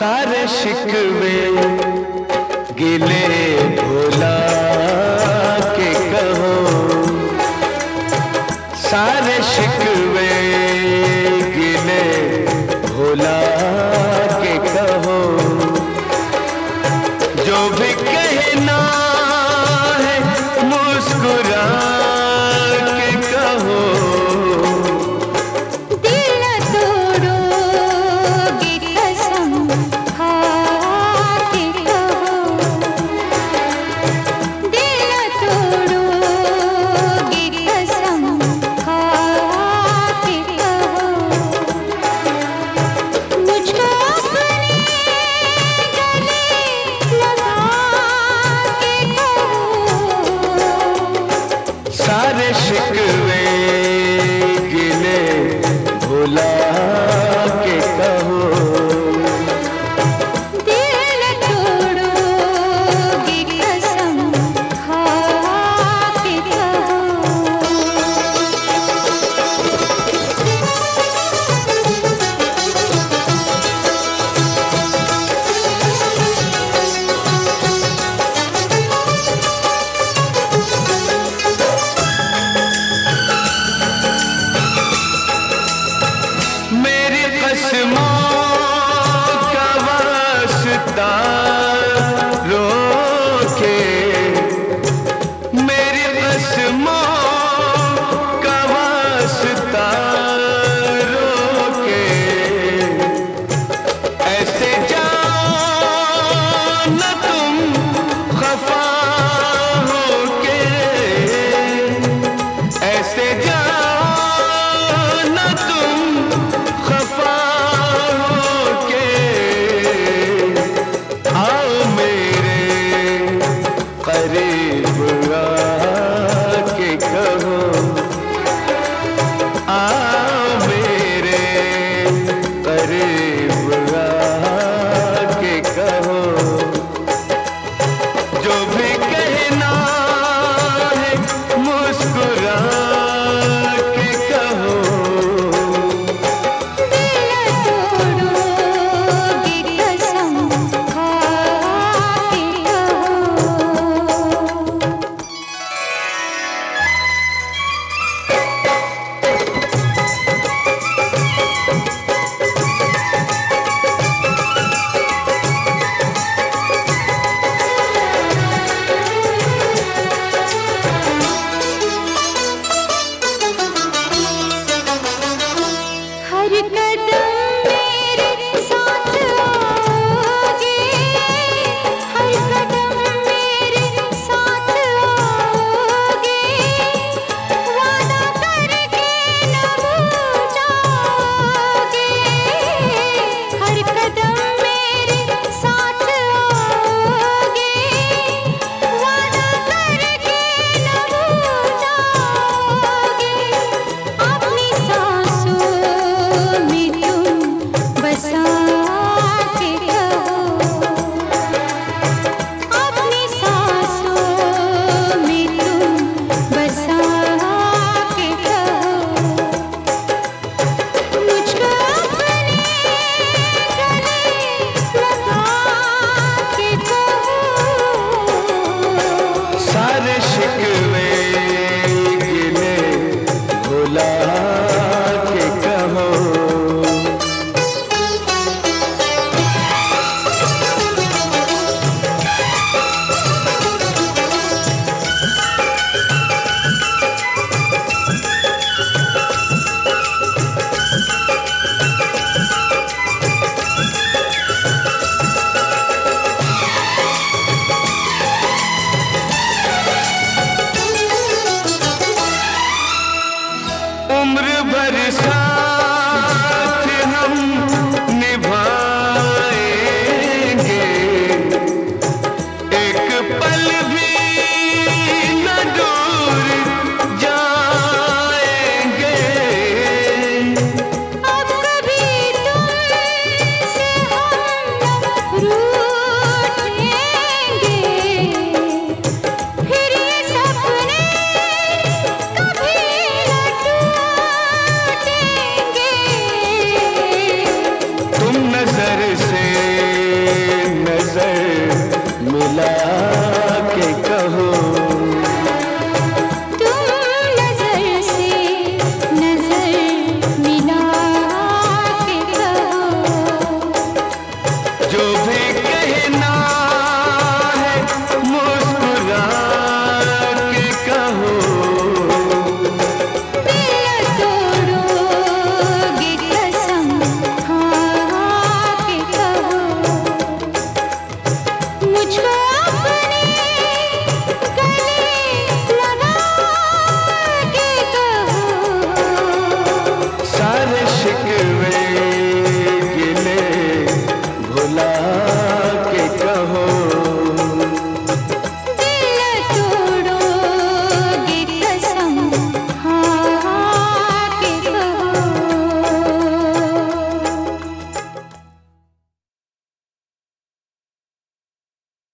सारे शिकवे गिले भोला के कहो। सारे शिकवे गिले भोला के कहो। जो भी कहना है, मुस्कुरा सारे शिकवे गिले भुला आसमां का वास्ता